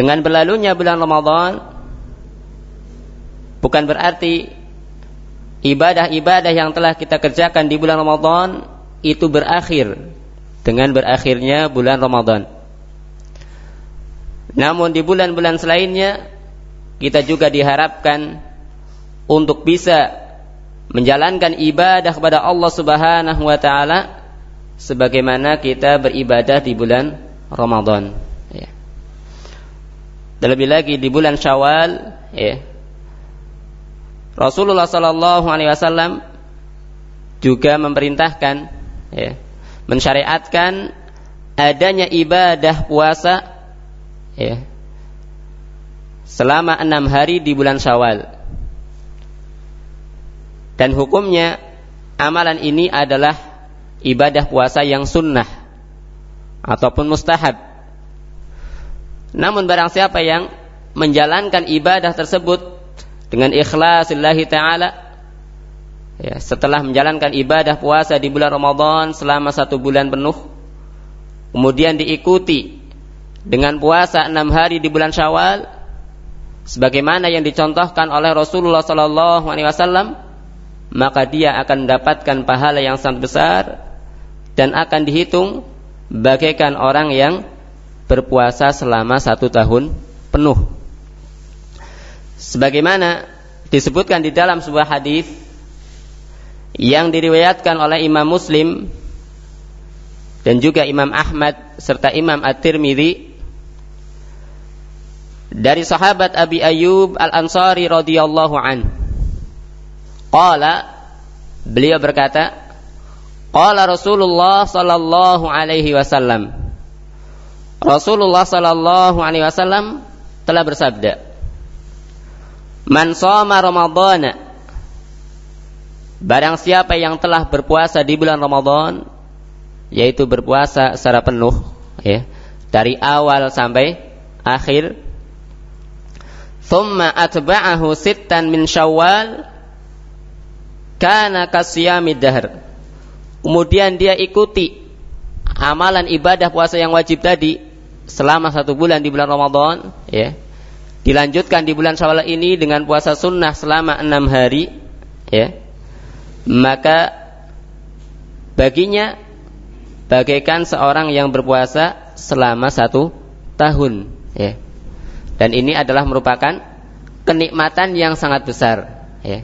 dengan berlalunya bulan Ramadan bukan berarti ibadah-ibadah yang telah kita kerjakan di bulan Ramadan itu berakhir dengan berakhirnya bulan Ramadan. Namun di bulan-bulan selainnya kita juga diharapkan untuk bisa menjalankan ibadah kepada Allah Subhanahu wa taala sebagaimana kita beribadah di bulan Ramadan ya. Terlebih lagi di bulan Syawal ya. Rasulullah sallallahu alaihi wasallam juga memerintahkan ya, mensyariatkan adanya ibadah puasa ya, selama enam hari di bulan Syawal. Dan hukumnya amalan ini adalah ibadah puasa yang sunnah ataupun mustahab. Namun barang siapa yang menjalankan ibadah tersebut dengan ikhlas taala ya, setelah menjalankan ibadah puasa di bulan Ramadan selama satu bulan penuh kemudian diikuti dengan puasa enam hari di bulan Syawal sebagaimana yang dicontohkan oleh Rasulullah Wasallam maka dia akan mendapatkan pahala yang sangat besar dan akan dihitung bagaikan orang yang berpuasa selama satu tahun penuh. Sebagaimana disebutkan di dalam sebuah hadis yang diriwayatkan oleh Imam Muslim dan juga Imam Ahmad serta Imam At-Tirmidzi dari sahabat Abi Ayyub Al-Ansari radhiyallahu an. Qala beliau berkata, qala Rasulullah sallallahu alaihi wasallam. Rasulullah sallallahu alaihi wasallam telah bersabda, "Man shoma Ramadhana" Barang siapa yang telah berpuasa di bulan Ramadan yaitu berpuasa secara penuh ya, dari awal sampai akhir Thumma atba'ahu sittan min syawal kana kasiyamid dahr. Kemudian dia ikuti amalan ibadah puasa yang wajib tadi selama satu bulan di bulan Ramadan, ya. Dilanjutkan di bulan Syawal ini dengan puasa sunnah selama enam hari, ya. Maka baginya bagaikan seorang yang berpuasa selama satu tahun, ya. Dan ini adalah merupakan kenikmatan yang sangat besar, ya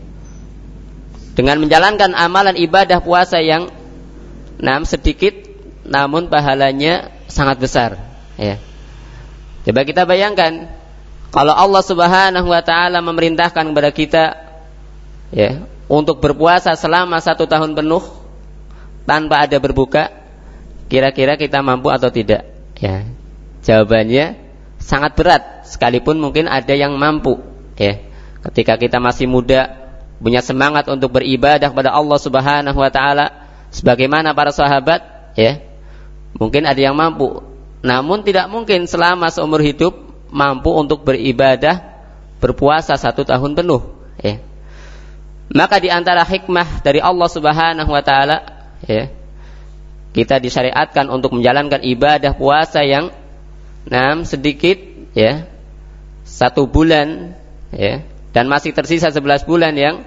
dengan menjalankan amalan ibadah puasa yang nam sedikit namun pahalanya sangat besar ya. Coba kita bayangkan kalau Allah Subhanahu wa taala memerintahkan kepada kita ya untuk berpuasa selama satu tahun penuh tanpa ada berbuka kira-kira kita mampu atau tidak ya. Jawabannya sangat berat sekalipun mungkin ada yang mampu ya. Ketika kita masih muda punya semangat untuk beribadah kepada Allah Subhanahu wa taala sebagaimana para sahabat ya mungkin ada yang mampu. Namun tidak mungkin selama seumur hidup mampu untuk beribadah berpuasa satu tahun penuh ya. Maka di antara hikmah dari Allah Subhanahu wa taala ya kita disyariatkan untuk menjalankan ibadah puasa yang enam sedikit ya satu bulan ya dan masih tersisa 11 bulan yang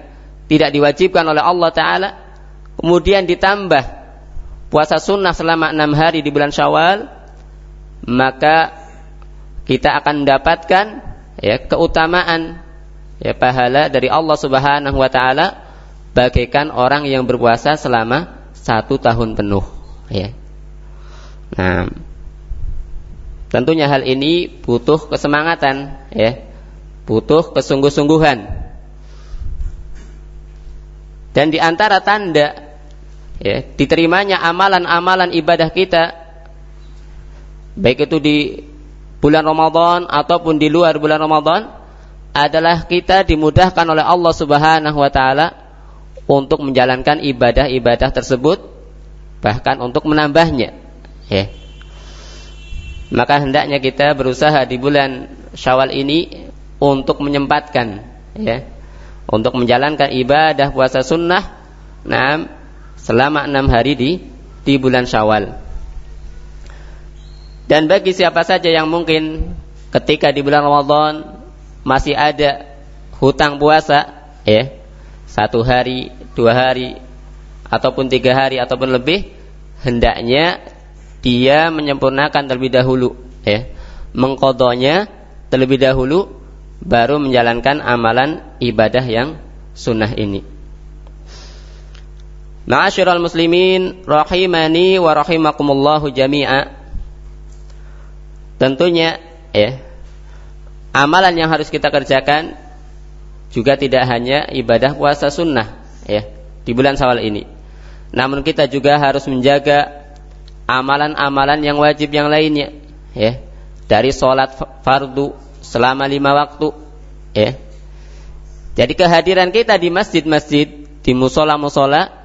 tidak diwajibkan oleh Allah Ta'ala kemudian ditambah puasa sunnah selama enam hari di bulan syawal maka kita akan mendapatkan ya keutamaan ya pahala dari Allah Subhanahu wa taala bagaikan orang yang berpuasa selama satu tahun penuh ya. Nah, tentunya hal ini butuh kesemangatan ya butuh kesungguh-sungguhan. Dan di antara tanda ya, diterimanya amalan-amalan ibadah kita baik itu di bulan Ramadan ataupun di luar bulan Ramadan adalah kita dimudahkan oleh Allah Subhanahu wa taala untuk menjalankan ibadah-ibadah tersebut bahkan untuk menambahnya. Ya. Maka hendaknya kita berusaha di bulan Syawal ini untuk menyempatkan ya untuk menjalankan ibadah puasa sunnah. Nah, selama enam hari di di bulan Syawal. Dan bagi siapa saja yang mungkin ketika di bulan Ramadan masih ada hutang puasa, ya, satu hari, dua hari, ataupun tiga hari ataupun lebih, hendaknya dia menyempurnakan terlebih dahulu, ya, mengkodonya terlebih dahulu, baru menjalankan amalan ibadah yang sunnah ini. Ma'asyiral muslimin rahimani wa rahimakumullahu jami'a. Tentunya ya amalan yang harus kita kerjakan juga tidak hanya ibadah puasa sunnah ya di bulan Syawal ini. Namun kita juga harus menjaga amalan-amalan yang wajib yang lainnya ya dari sholat fardu selama lima waktu ya jadi kehadiran kita di masjid-masjid di musola-musola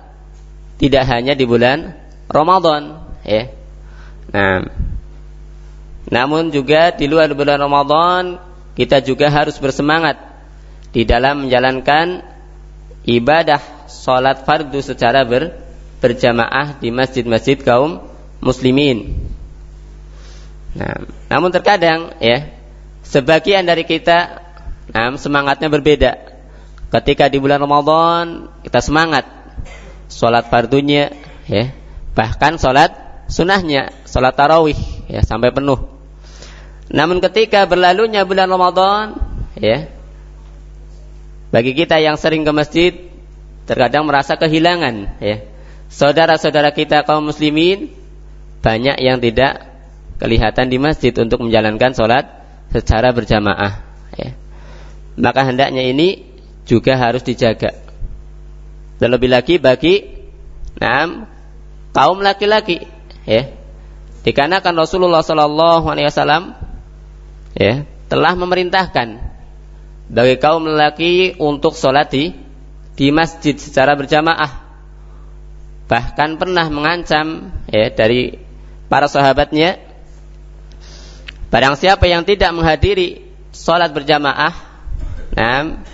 tidak hanya di bulan Ramadan ya nah namun juga di luar bulan Ramadan kita juga harus bersemangat di dalam menjalankan ibadah sholat fardu secara ber, berjamaah di masjid-masjid kaum muslimin. Nah, namun terkadang ya sebagian dari kita nah, semangatnya berbeda. Ketika di bulan Ramadan kita semangat sholat fardunya ya bahkan sholat sunnahnya sholat tarawih ya sampai penuh namun ketika berlalunya bulan Ramadan, ya, bagi kita yang sering ke masjid, terkadang merasa kehilangan, ya. Saudara-saudara kita kaum muslimin banyak yang tidak kelihatan di masjid untuk menjalankan sholat secara berjamaah. Ya. Maka hendaknya ini juga harus dijaga. Terlebih lagi bagi nah, kaum laki-laki, ya. Dikarenakan Rasulullah Shallallahu Alaihi Wasallam ya telah memerintahkan bagi kaum lelaki untuk sholat di, di masjid secara berjamaah bahkan pernah mengancam ya dari para sahabatnya barang siapa yang tidak menghadiri sholat berjamaah nah,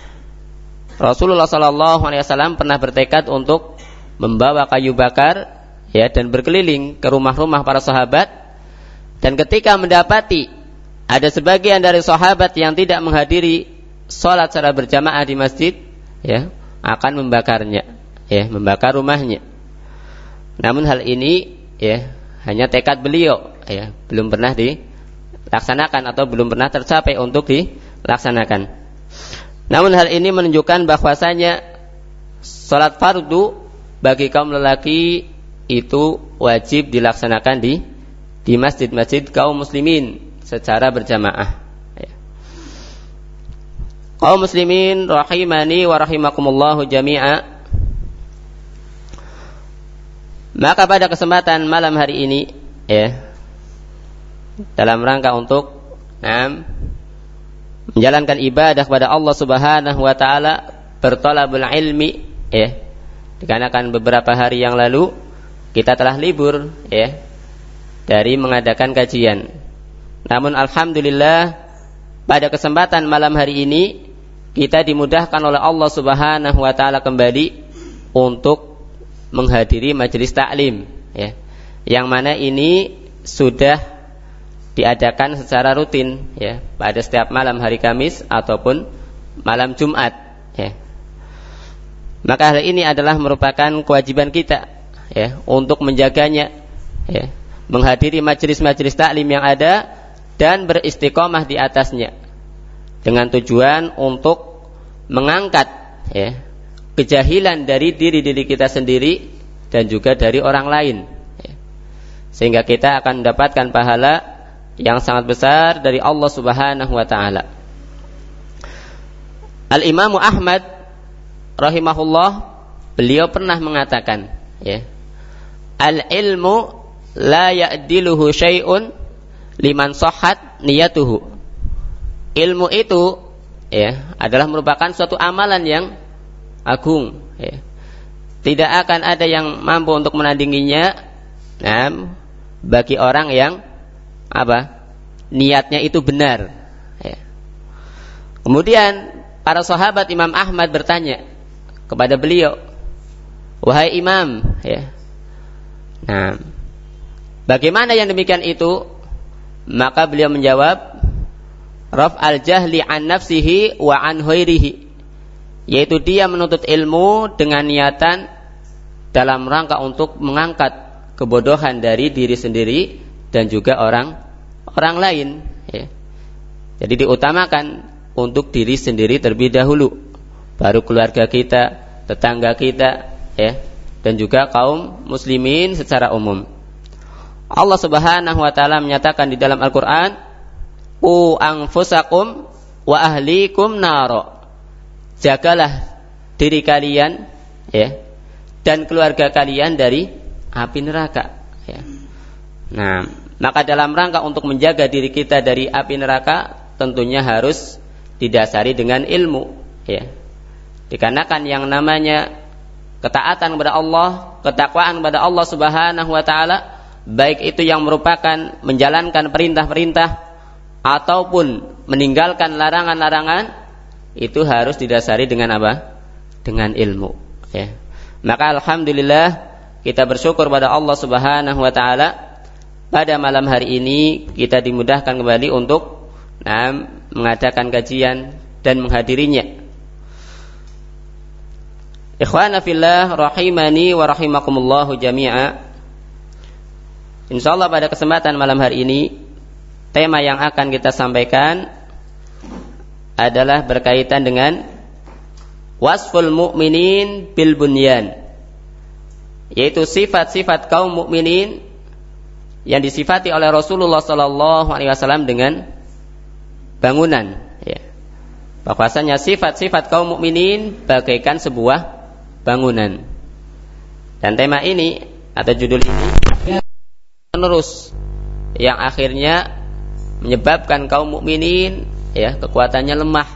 Rasulullah Shallallahu Alaihi Wasallam pernah bertekad untuk membawa kayu bakar ya dan berkeliling ke rumah-rumah para sahabat dan ketika mendapati ada sebagian dari sahabat yang tidak menghadiri sholat secara berjamaah di masjid, ya, akan membakarnya, ya, membakar rumahnya. Namun hal ini, ya, hanya tekad beliau, ya, belum pernah dilaksanakan atau belum pernah tercapai untuk dilaksanakan. Namun hal ini menunjukkan bahwasanya sholat fardu bagi kaum lelaki itu wajib dilaksanakan di di masjid-masjid kaum muslimin secara berjamaah. Ya. Kaum muslimin rahimani wa rahimakumullahu jami'a. Maka pada kesempatan malam hari ini ya dalam rangka untuk nah, menjalankan ibadah kepada Allah Subhanahu wa taala bertolabul ilmi ya dikarenakan beberapa hari yang lalu kita telah libur ya dari mengadakan kajian namun alhamdulillah pada kesempatan malam hari ini kita dimudahkan oleh Allah Subhanahu wa taala kembali untuk menghadiri majelis taklim ya. Yang mana ini sudah diadakan secara rutin ya pada setiap malam hari Kamis ataupun malam Jumat ya. Maka hal ini adalah merupakan kewajiban kita ya untuk menjaganya ya menghadiri majelis-majelis taklim yang ada dan beristiqomah di atasnya dengan tujuan untuk mengangkat ya kejahilan dari diri-diri kita sendiri dan juga dari orang lain ya. sehingga kita akan mendapatkan pahala yang sangat besar dari Allah Subhanahu wa taala. Al Imam Ahmad rahimahullah beliau pernah mengatakan ya Al ilmu la ya'diluhu syai'un liman sohat niyatuhu. Ilmu itu ya adalah merupakan suatu amalan yang agung. Ya. Tidak akan ada yang mampu untuk menandinginya nah, bagi orang yang apa niatnya itu benar. Ya. Kemudian para sahabat Imam Ahmad bertanya kepada beliau, wahai Imam, ya. Nah, bagaimana yang demikian itu? Maka beliau menjawab, Raf al-jahli an nafsihi wa an huirihi. Yaitu dia menuntut ilmu dengan niatan dalam rangka untuk mengangkat kebodohan dari diri sendiri dan juga orang orang lain. Ya. Jadi diutamakan untuk diri sendiri terlebih dahulu, baru keluarga kita, tetangga kita, ya, dan juga kaum muslimin secara umum. Allah Subhanahu wa taala menyatakan di dalam Al-Qur'an, "U anfusakum wa ahlikum naro." Jagalah diri kalian ya dan keluarga kalian dari api neraka ya. Nah, maka dalam rangka untuk menjaga diri kita dari api neraka tentunya harus didasari dengan ilmu ya. Dikarenakan yang namanya ketaatan kepada Allah, ketakwaan kepada Allah Subhanahu wa taala baik itu yang merupakan menjalankan perintah-perintah ataupun meninggalkan larangan-larangan itu harus didasari dengan apa? Dengan ilmu. Ya. Maka alhamdulillah kita bersyukur pada Allah Subhanahu wa taala pada malam hari ini kita dimudahkan kembali untuk nah, mengadakan kajian dan menghadirinya. Ikhwana fillah rahimani wa rahimakumullahu jami'a. Insya Allah pada kesempatan malam hari ini tema yang akan kita sampaikan adalah berkaitan dengan wasful mu'minin bil bunyan yaitu sifat-sifat kaum mukminin yang disifati oleh Rasulullah Sallallahu Alaihi Wasallam dengan bangunan. Ya. Bahwasanya sifat-sifat kaum mukminin bagaikan sebuah bangunan. Dan tema ini atau judul ini menerus yang akhirnya menyebabkan kaum mukminin ya kekuatannya lemah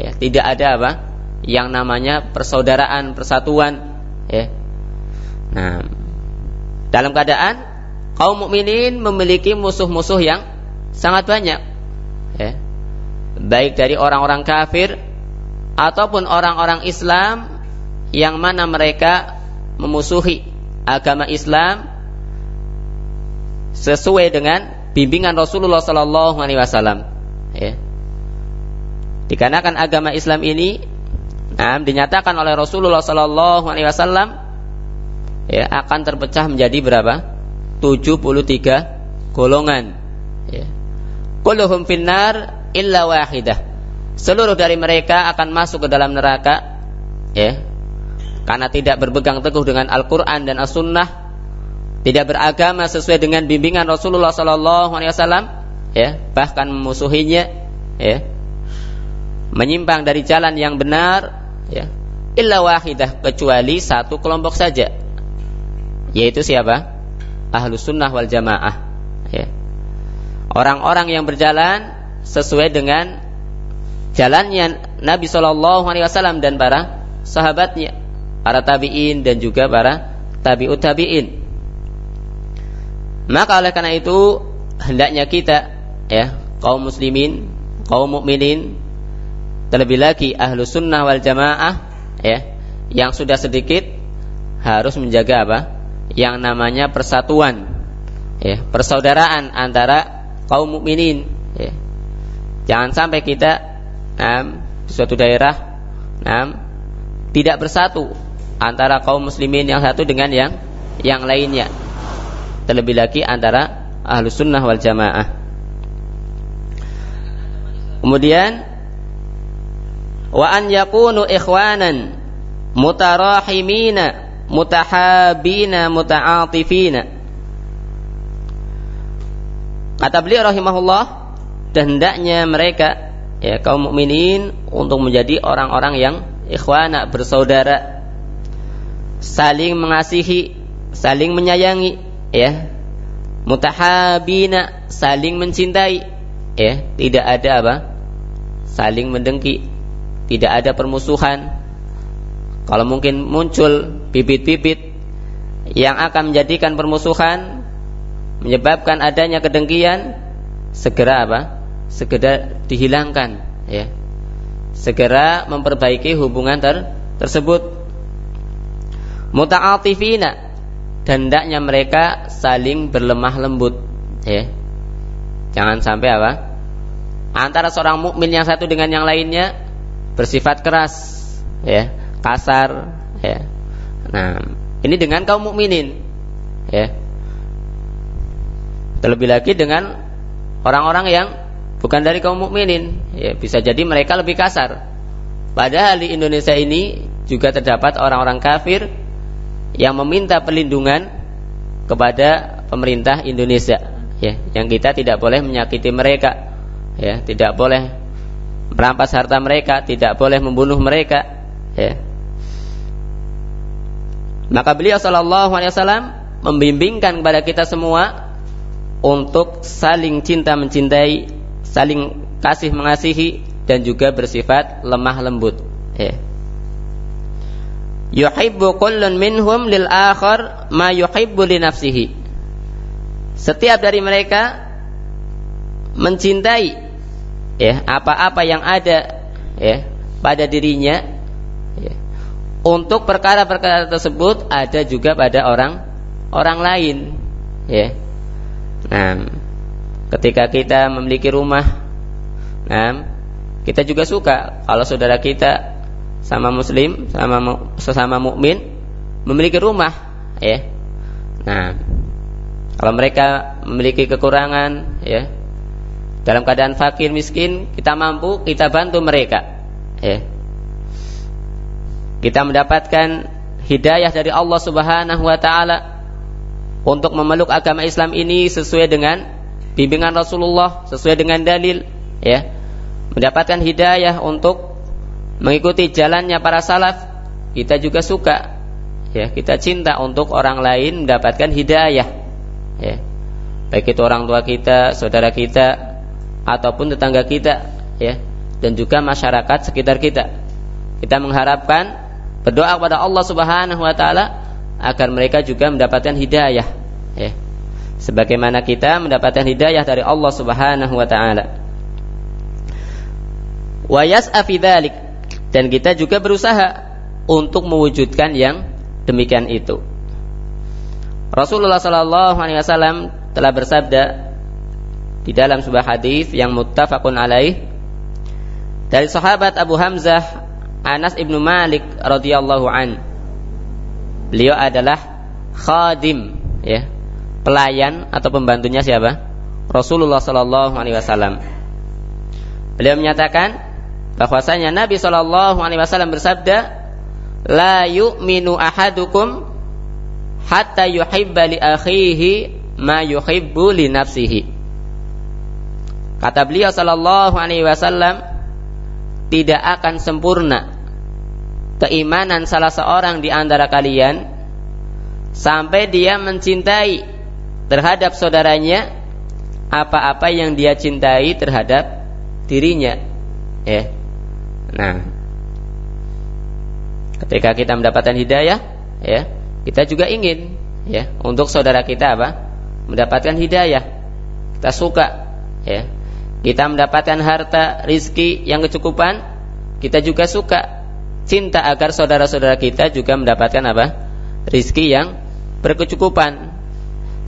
ya tidak ada apa yang namanya persaudaraan persatuan ya nah dalam keadaan kaum mukminin memiliki musuh-musuh yang sangat banyak ya baik dari orang-orang kafir ataupun orang-orang Islam yang mana mereka memusuhi agama Islam sesuai dengan bimbingan Rasulullah Sallallahu Alaihi Wasallam. Ya. Dikarenakan agama Islam ini nah, dinyatakan oleh Rasulullah Sallallahu Alaihi Wasallam ya, akan terpecah menjadi berapa? 73 golongan. Ya. Kulluhum finnar illa wahidah. Seluruh dari mereka akan masuk ke dalam neraka ya. Karena tidak berpegang teguh dengan Al-Qur'an dan As-Sunnah tidak beragama sesuai dengan bimbingan Rasulullah Wasallam, ya, bahkan memusuhinya, ya, menyimpang dari jalan yang benar, ya, illa wahidah kecuali satu kelompok saja, yaitu siapa? Ahlus sunnah wal jamaah, ya. Orang-orang yang berjalan sesuai dengan jalannya Nabi Shallallahu Alaihi Wasallam dan para sahabatnya, para tabiin dan juga para tabiut tabiin. Maka oleh karena itu hendaknya kita ya kaum muslimin, kaum mukminin terlebih lagi ahlu sunnah wal jamaah ya yang sudah sedikit harus menjaga apa? Yang namanya persatuan ya persaudaraan antara kaum mukminin ya. Jangan sampai kita um, di suatu daerah um, tidak bersatu antara kaum muslimin yang satu dengan yang yang lainnya terlebih lagi antara ahlu sunnah wal jamaah kemudian wa an yakunu ikhwanan mutarahimina mutahabina muta'atifina. Kata beliau rahimahullah dan hendaknya mereka ya kaum mukminin untuk menjadi orang-orang yang ikhwana bersaudara. Saling mengasihi saling menyayangi ya. Mutahabina saling mencintai ya. Tidak ada apa? Saling mendengki. Tidak ada permusuhan kalau mungkin muncul bibit-bibit yang akan menjadikan permusuhan menyebabkan adanya kedengkian segera apa? Segera dihilangkan ya. Segera memperbaiki hubungan ter tersebut. Muta'atifina dan hendaknya mereka saling berlemah lembut ya. Jangan sampai apa? Antara seorang mukmin yang satu dengan yang lainnya bersifat keras, ya, kasar, ya. Nah, ini dengan kaum mukminin, ya. Terlebih lagi dengan orang-orang yang bukan dari kaum mukminin, ya, bisa jadi mereka lebih kasar. Padahal di Indonesia ini juga terdapat orang-orang kafir yang meminta perlindungan kepada pemerintah Indonesia, ya, yang kita tidak boleh menyakiti mereka, ya, tidak boleh merampas harta mereka, tidak boleh membunuh mereka, ya. Maka beliau Shallallahu Alaihi Wasallam membimbingkan kepada kita semua untuk saling cinta mencintai, saling kasih mengasihi dan juga bersifat lemah lembut. Ya. Yuhibbu kullun minhum lil akhar ma yuhibbu li nafsihi. Setiap dari mereka mencintai ya apa-apa yang ada ya pada dirinya ya. Untuk perkara-perkara tersebut ada juga pada orang orang lain ya. Nah, ketika kita memiliki rumah nah, kita juga suka kalau saudara kita sama muslim, sama sesama mukmin memiliki rumah, ya. Nah, kalau mereka memiliki kekurangan, ya, dalam keadaan fakir miskin, kita mampu, kita bantu mereka, ya. Kita mendapatkan hidayah dari Allah Subhanahu wa taala untuk memeluk agama Islam ini sesuai dengan bimbingan Rasulullah, sesuai dengan dalil, ya mendapatkan hidayah untuk mengikuti jalannya para salaf, kita juga suka ya, kita cinta untuk orang lain mendapatkan hidayah. Ya. Baik itu orang tua kita, saudara kita ataupun tetangga kita, ya, dan juga masyarakat sekitar kita. Kita mengharapkan berdoa kepada Allah Subhanahu wa taala agar mereka juga mendapatkan hidayah, ya. Sebagaimana kita mendapatkan hidayah dari Allah Subhanahu wa taala wa yas'a dan kita juga berusaha untuk mewujudkan yang demikian itu. Rasulullah sallallahu alaihi wasallam telah bersabda di dalam sebuah hadis yang muttafaqun alaih dari sahabat Abu Hamzah Anas ibnu Malik radhiyallahu an. Beliau adalah khadim ya, pelayan atau pembantunya siapa? Rasulullah sallallahu alaihi wasallam. Beliau menyatakan bahwasanya Nabi Shallallahu Alaihi Wasallam bersabda, la yu'minu ahadukum hatta yuhibba li akhihi ma yuhibbu li nafsihi. Kata beliau Shallallahu Alaihi Wasallam, tidak akan sempurna keimanan salah seorang di antara kalian sampai dia mencintai terhadap saudaranya apa-apa yang dia cintai terhadap dirinya. Ya. Nah, ketika kita mendapatkan hidayah, ya, kita juga ingin ya untuk saudara kita apa? Mendapatkan hidayah. Kita suka ya. Kita mendapatkan harta, rizki yang kecukupan, kita juga suka cinta agar saudara-saudara kita juga mendapatkan apa? Rizki yang berkecukupan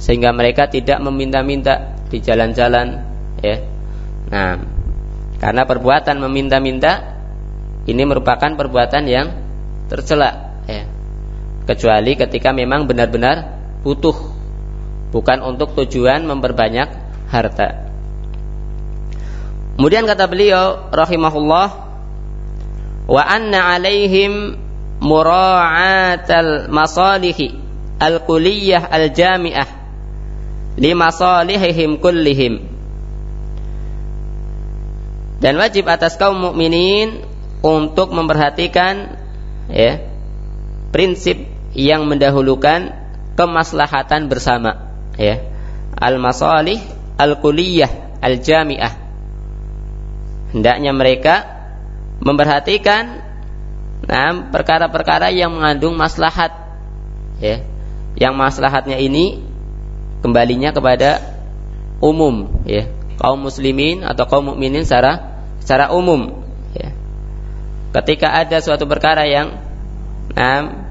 sehingga mereka tidak meminta-minta di jalan-jalan ya. Nah, karena perbuatan meminta-minta ini merupakan perbuatan yang tercela ya. kecuali ketika memang benar-benar butuh bukan untuk tujuan memperbanyak harta kemudian kata beliau rahimahullah wa anna alaihim mura'atal masalihi al-kuliyah al-jami'ah li masalihihim kullihim. Dan wajib atas kaum mukminin untuk memperhatikan ya prinsip yang mendahulukan kemaslahatan bersama ya al masalih al kuliyah al jamiah hendaknya mereka memperhatikan nah perkara-perkara yang mengandung maslahat ya. Yang maslahatnya ini kembalinya kepada umum ya. Kaum muslimin atau kaum mukminin secara secara umum ketika ada suatu perkara yang nah,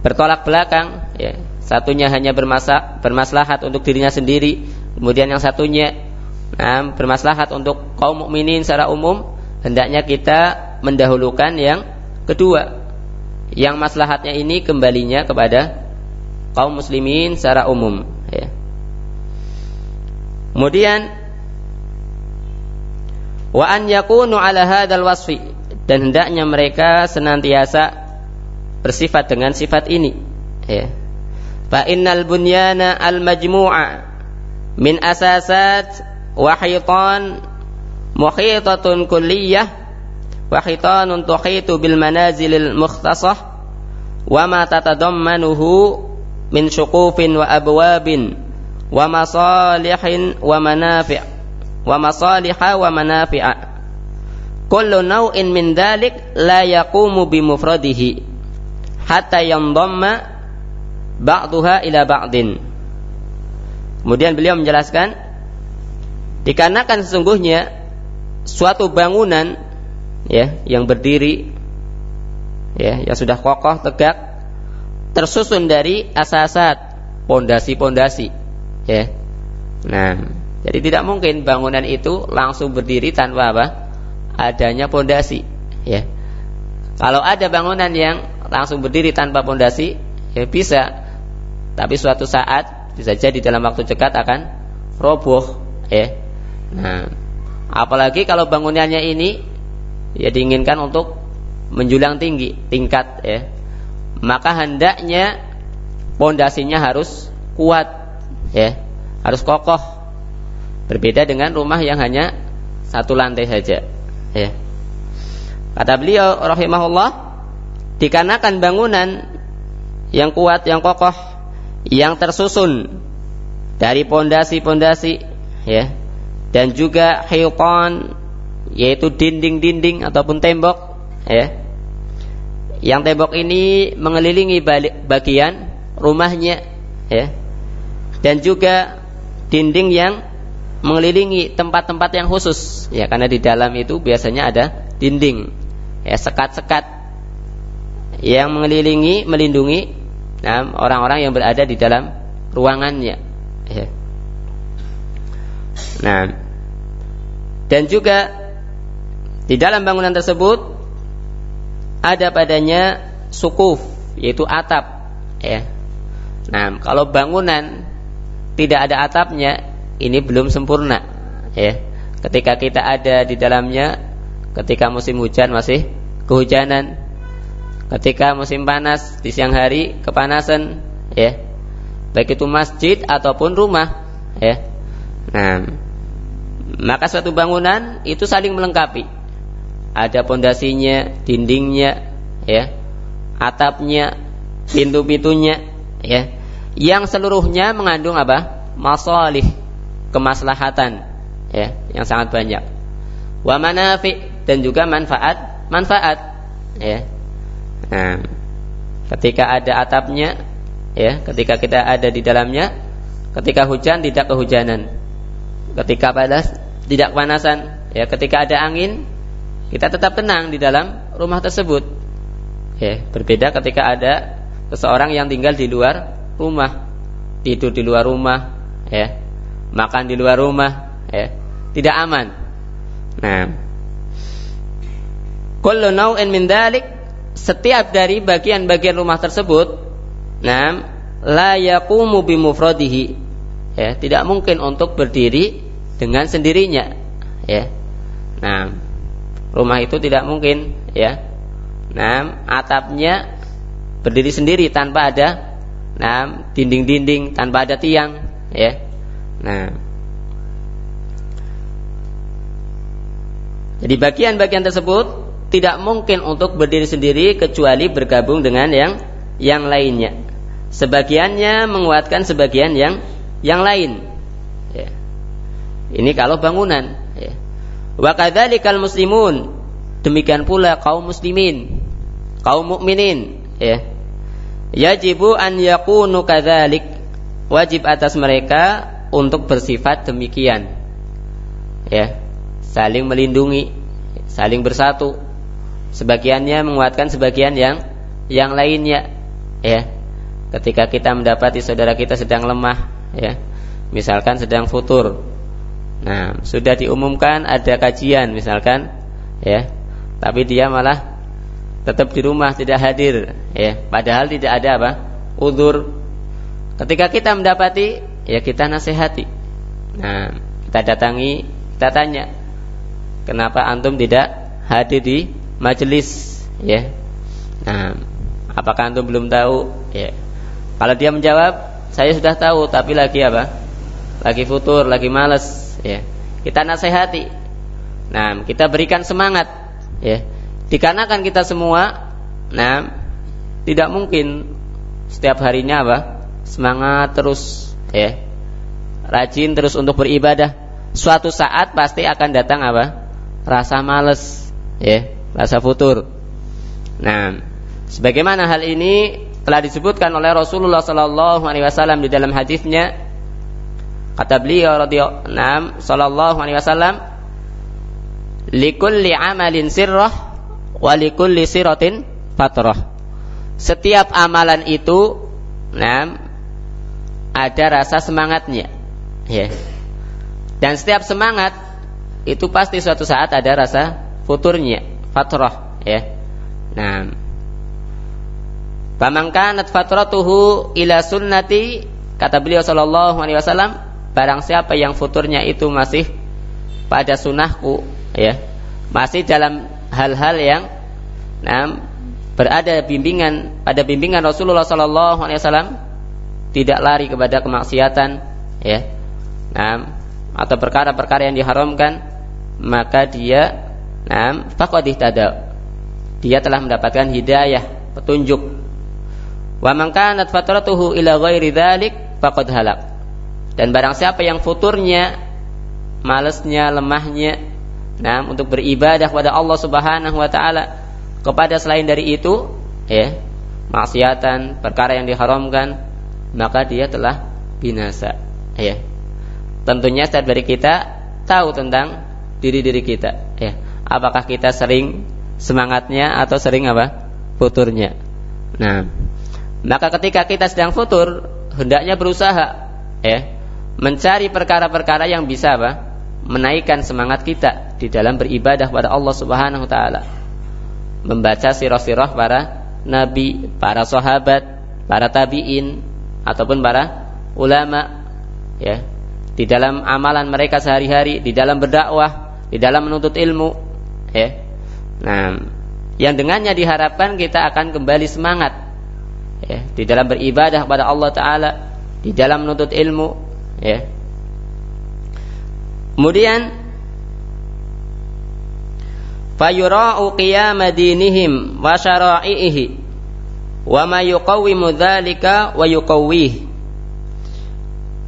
bertolak belakang ya. Satunya hanya bermasa, bermaslahat untuk dirinya sendiri kemudian yang satunya nah, bermaslahat untuk kaum mukminin secara umum, hendaknya kita mendahulukan yang kedua. Yang maslahatnya ini kembalinya kepada kaum muslimin secara umum, ya. Kemudian wa an yakunu ala hadzal wasfi dan hendaknya mereka senantiasa bersifat dengan sifat ini ya fa innal bunyana al majmu'a min asasat wa ma tatadammanuhu min syuqufin wa abwabin wa masalihin wa manafi' wa masaliha wa manafi'a. Kullu naw'in min dalik la yaqumu bi mufradihi hatta yandamma ba'daha ila ba'din. Kemudian beliau menjelaskan dikarenakan sesungguhnya suatu bangunan ya yang berdiri ya yang sudah kokoh tegak tersusun dari asasat pondasi-pondasi ya. Nah jadi tidak mungkin bangunan itu langsung berdiri tanpa apa? Adanya pondasi ya. Kalau ada bangunan yang langsung berdiri tanpa pondasi ya bisa. Tapi suatu saat bisa jadi dalam waktu dekat akan roboh ya nah apalagi kalau bangunannya ini ya diinginkan untuk menjulang tinggi tingkat ya. Maka hendaknya pondasinya harus kuat ya. Harus kokoh. Berbeda dengan rumah yang hanya satu lantai saja Ya. Kata beliau rahimahullah dikarenakan bangunan yang kuat, yang kokoh, yang tersusun dari pondasi-pondasi ya dan juga hiqan yaitu dinding-dinding ataupun tembok ya. Yang tembok ini mengelilingi bagian rumahnya ya. Dan juga dinding yang mengelilingi tempat-tempat yang khusus ya. Karena di dalam itu biasanya ada dinding ya sekat-sekat yang mengelilingi melindungi nah, orang-orang yang berada di dalam ruangannya ya. Nah. Dan juga di dalam bangunan tersebut ada padanya sukuf yaitu atap ya. Nah kalau bangunan tidak ada atapnya ini belum sempurna ya. Ketika kita ada di dalamnya ketika musim hujan masih kehujanan ketika musim panas di siang hari kepanasan ya. Baik itu masjid ataupun rumah ya nah. Maka suatu bangunan itu saling melengkapi. Ada pondasinya dindingnya ya. Atapnya pintu-pintunya ya. Yang seluruhnya mengandung apa? Masalih kemaslahatan ya yang sangat banyak. Wa manafi dan juga manfaat manfaat ya. Nah ketika ada atapnya ya ketika kita ada di dalamnya ketika hujan tidak kehujanan ketika panas tidak panasan ya ketika ada angin kita tetap tenang di dalam rumah tersebut. Ya berbeda ketika ada seseorang yang tinggal di luar rumah. Tidur di luar rumah ya. Makan di luar rumah ya. Tidak aman. Nah. Kullu naw'in min dalik setiap dari bagian-bagian rumah tersebut nah la yaqumu ya tidak mungkin untuk berdiri dengan sendirinya. Ya. Nah rumah itu tidak mungkin ya. Nah atapnya berdiri sendiri tanpa ada nah dinding-dinding tanpa ada tiang ya. Nah, jadi bagian-bagian tersebut tidak mungkin untuk berdiri sendiri kecuali bergabung dengan yang yang lainnya. Sebagiannya menguatkan sebagian yang yang lain. Ya. Ini kalau bangunan. Ya. Kadzalikal muslimun. Demikian pula kaum muslimin, kaum mukminin. Ya. Yajibu an yakunu kadzalik. Wajib atas mereka untuk bersifat demikian. Ya, saling melindungi, saling bersatu. Sebagiannya menguatkan sebagian yang yang lainnya, ya. Ketika kita mendapati saudara kita sedang lemah, ya, misalkan sedang futur. Nah, sudah diumumkan ada kajian misalkan ya. Tapi dia malah tetap di rumah tidak hadir ya. Padahal tidak ada apa? Udur. Ketika kita mendapati ya kita nasihati. Nah, kita datangi, kita tanya, "Kenapa antum tidak hadir di majelis?" ya. Nah, apakah antum belum tahu? Ya. Kalau dia menjawab, "Saya sudah tahu, tapi lagi apa? Lagi futur, lagi males." Ya. Kita nasihati. Nah, kita berikan semangat, ya. Dikarenakan kita semua nah tidak mungkin setiap harinya apa? Semangat terus, ya. Rajin terus untuk beribadah. Suatu saat pasti akan datang apa? Rasa males, ya, rasa futur. Nah, Sebagaimana hal ini telah disebutkan oleh Rasulullah sallallahu alaihi wasallam di dalam hadisnya. Kata beliau radhiyallahu sallallahu alaihi wasallam likulli amalin sirrah wa likulli siratin fatrah. Setiap amalan itu nah, ada rasa semangatnya. Ya. Dan setiap semangat itu pasti suatu saat ada rasa futurnya fatrah ya. Nah Faman kanat fatratuhu ila sunnati kata beliau sallallahu alaihi wasallam barang siapa yang futurnya itu masih pada sunnahku ya masih dalam hal-hal yang nah, berada bimbingan pada bimbingan Rasulullah sallallahu alaihi wasallam tidak lari kepada kemaksiatan ya nah, atau perkara-perkara yang diharamkan maka dia nah faqad dia telah mendapatkan hidayah petunjuk Wa man kanat fatratuhu ila ghairi dzalik faqad halak. Dan barang siapa yang futurnya malesnya, lemahnya nah untuk beribadah kepada Allah Subhanahu wa taala kepada selain dari itu ya maksiatan, perkara yang diharamkan maka dia telah binasa ya. Tentunya setiap dari kita tahu tentang diri-diri kita ya. Apakah kita sering semangatnya atau sering apa? futurnya. Nah, maka ketika kita sedang futur, hendaknya berusaha ya, mencari perkara-perkara yang bisa apa? menaikkan semangat kita di dalam beribadah pada Allah Subhanahu wa taala. Membaca sirah-sirah para nabi, para sahabat, para tabi'in ataupun para ulama ya. Di dalam amalan mereka sehari-hari, di dalam berdakwah, di dalam menuntut ilmu ya. Nah, yang dengannya diharapkan kita akan kembali semangat ya, di dalam beribadah kepada Allah Taala, di dalam menuntut ilmu, ya. Kemudian fayura'u qiyama dinihim wa syara'ihi wa ma yuqawwimu dzalika wa yuqawwih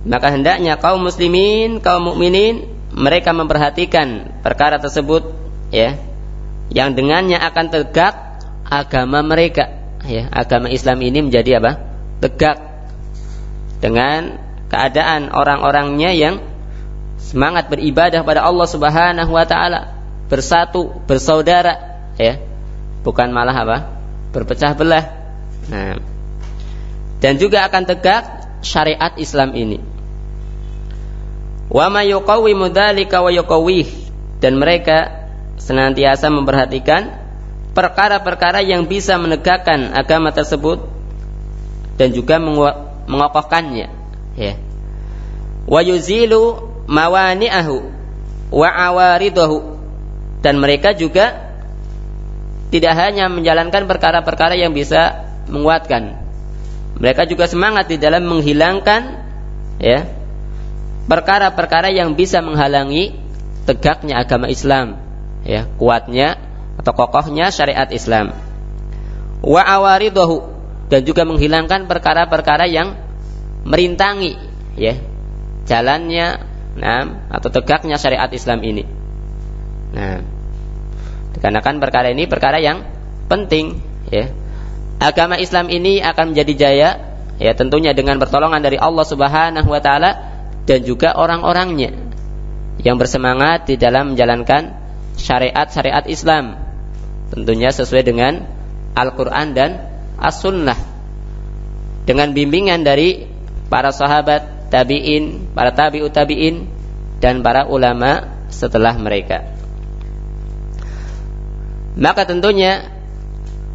maka hendaknya kaum muslimin kaum mukminin mereka memperhatikan perkara tersebut ya yang dengannya akan tegak agama mereka ya agama Islam ini menjadi apa? tegak dengan keadaan orang-orangnya yang semangat beribadah pada Allah Subhanahu wa taala, bersatu, bersaudara, ya. Bukan malah apa? berpecah belah. Nah, dan juga akan tegak syariat Islam ini. Wa ma yuqawwimu dzalika wa yuqawwih dan mereka senantiasa memperhatikan perkara-perkara yang bisa menegakkan agama tersebut dan juga mengokohkannya ya. Wa yuzilu mawani'ahu wa awaridahu. Dan mereka juga tidak hanya menjalankan perkara-perkara yang bisa menguatkan mereka juga semangat di dalam menghilangkan ya perkara-perkara yang bisa menghalangi tegaknya agama Islam ya kuatnya atau kokohnya syariat Islam. Wa awaridahu dan juga menghilangkan perkara-perkara yang merintangi ya jalannya nah, atau tegaknya syariat Islam ini. Nah, dikarenakan perkara ini perkara yang penting ya. Agama Islam ini akan menjadi jaya ya tentunya dengan pertolongan dari Allah Subhanahu wa taala dan juga orang-orangnya yang bersemangat di dalam menjalankan syariat-syariat Islam tentunya sesuai dengan Al-Quran dan As-Sunnah dengan bimbingan dari para sahabat tabi'in, para tabi'ut tabi'in dan para ulama setelah mereka. Maka tentunya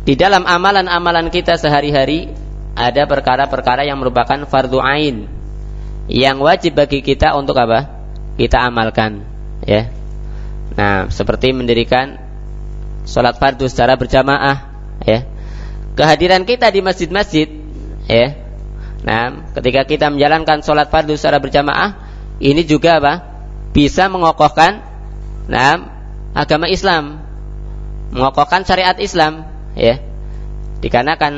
di dalam amalan-amalan kita sehari-hari ada perkara-perkara yang merupakan fardu ain yang wajib bagi kita untuk apa? Kita amalkan, ya. Nah, seperti mendirikan sholat fardu secara berjamaah, ya. Kehadiran kita di masjid-masjid, ya. Nah, ketika kita menjalankan sholat fardu secara berjamaah, ini juga apa? Bisa mengokohkan, nah, agama Islam, mengokohkan syariat Islam, ya. Dikarenakan,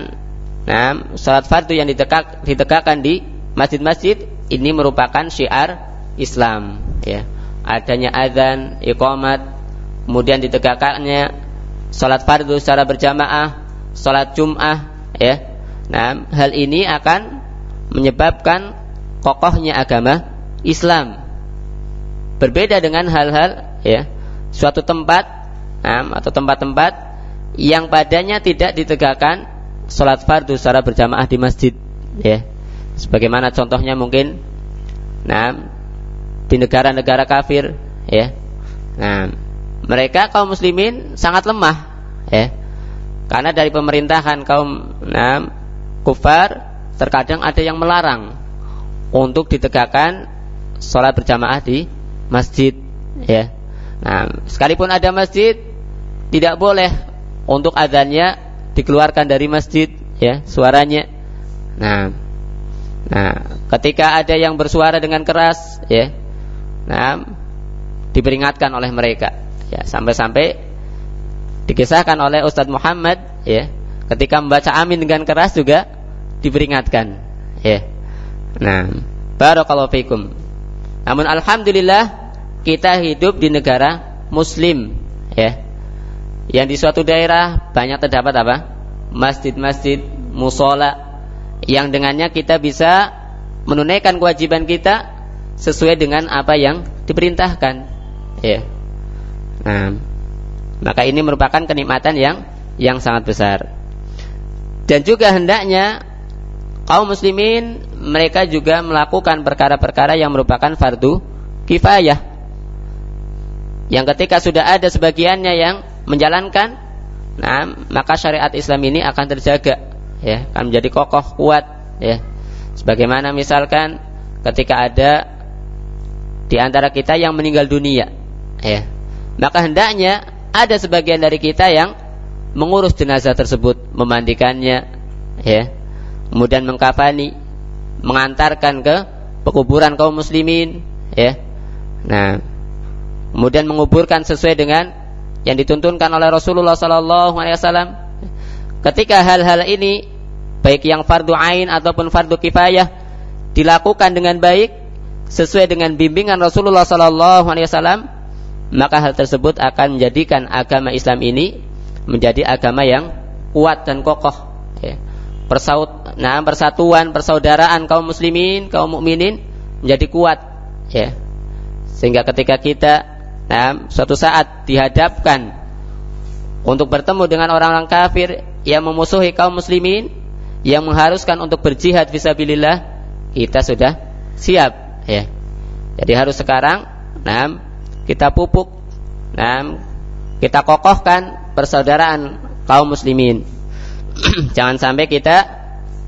nah, sholat fardu yang ditegak, ditegakkan di masjid-masjid ini merupakan syiar Islam, ya adanya azan, iqamat, kemudian ditegakkannya salat fardu secara berjamaah, salat Jum'ah, ya. Nah, hal ini akan menyebabkan kokohnya agama Islam. Berbeda dengan hal-hal ya, suatu tempat nah, atau tempat-tempat yang padanya tidak ditegakkan salat fardu secara berjamaah di masjid, ya. Sebagaimana contohnya mungkin nah di negara-negara kafir ya. Nah, mereka kaum muslimin sangat lemah ya. Karena dari pemerintahan kaum nah, kufar terkadang ada yang melarang untuk ditegakkan sholat berjamaah di masjid ya. Nah, sekalipun ada masjid tidak boleh untuk adanya dikeluarkan dari masjid ya suaranya. Nah, nah ketika ada yang bersuara dengan keras ya nah, diperingatkan oleh mereka ya sampai-sampai dikisahkan oleh Ustadz Muhammad ya ketika membaca amin dengan keras juga diperingatkan ya nah barakallahu fikum namun alhamdulillah kita hidup di negara muslim ya yang di suatu daerah banyak terdapat apa masjid-masjid musola yang dengannya kita bisa menunaikan kewajiban kita sesuai dengan apa yang diperintahkan. Ya. Nah, maka ini merupakan kenikmatan yang yang sangat besar. Dan juga hendaknya kaum muslimin mereka juga melakukan perkara-perkara yang merupakan fardu kifayah. Yang ketika sudah ada sebagiannya yang menjalankan, nah maka syariat Islam ini akan terjaga, ya, akan menjadi kokoh kuat, ya. Sebagaimana misalkan ketika ada di antara kita yang meninggal dunia ya maka hendaknya ada sebagian dari kita yang mengurus jenazah tersebut memandikannya ya kemudian mengkafani mengantarkan ke pekuburan kaum muslimin ya. Nah kemudian menguburkan sesuai dengan yang dituntunkan oleh Rasulullah sallallahu alaihi wasallam. Ketika hal-hal ini baik yang fardu ain ataupun fardu kifayah dilakukan dengan baik sesuai dengan bimbingan Rasulullah Sallallahu Alaihi Wasallam maka hal tersebut akan menjadikan agama Islam ini menjadi agama yang kuat dan kokoh ya. Persaut, nah persatuan persaudaraan kaum muslimin kaum mukminin menjadi kuat ya sehingga ketika kita nah, suatu saat dihadapkan untuk bertemu dengan orang-orang kafir yang memusuhi kaum muslimin yang mengharuskan untuk berjihad visabilillah kita sudah siap ya. Jadi harus sekarang nah, kita pupuk nah, kita kokohkan persaudaraan kaum muslimin. Jangan sampai kita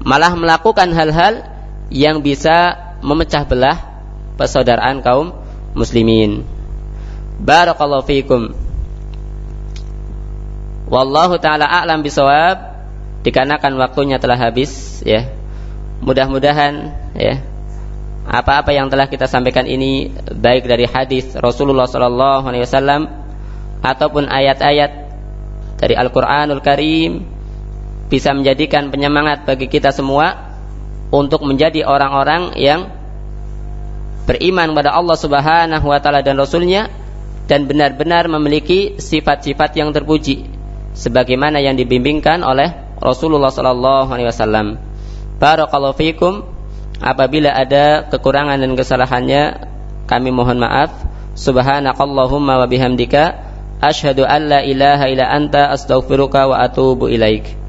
malah melakukan hal-hal yang bisa memecah belah persaudaraan kaum muslimin. Barakallahu fiikum. Wallahu taala a'lam bisawab dikarenakan waktunya telah habis ya. Mudah-mudahan ya apa-apa yang telah kita sampaikan ini baik dari hadis Rasulullah sallallahu alaihi wasallam ataupun ayat-ayat dari Al-Qur'anul Karim bisa menjadikan penyemangat bagi kita semua untuk menjadi orang-orang yang beriman kepada Allah Subhanahu wa taala dan rasulnya dan benar-benar memiliki sifat-sifat yang terpuji sebagaimana yang dibimbingkan oleh Rasulullah sallallahu alaihi wasallam. Barakallahu fiikum Apabila ada kekurangan dan kesalahannya, kami mohon maaf. Subhanakallahumma wa bihamdika asyhadu an la ilaha illa anta astaghfiruka wa atubu ilaik.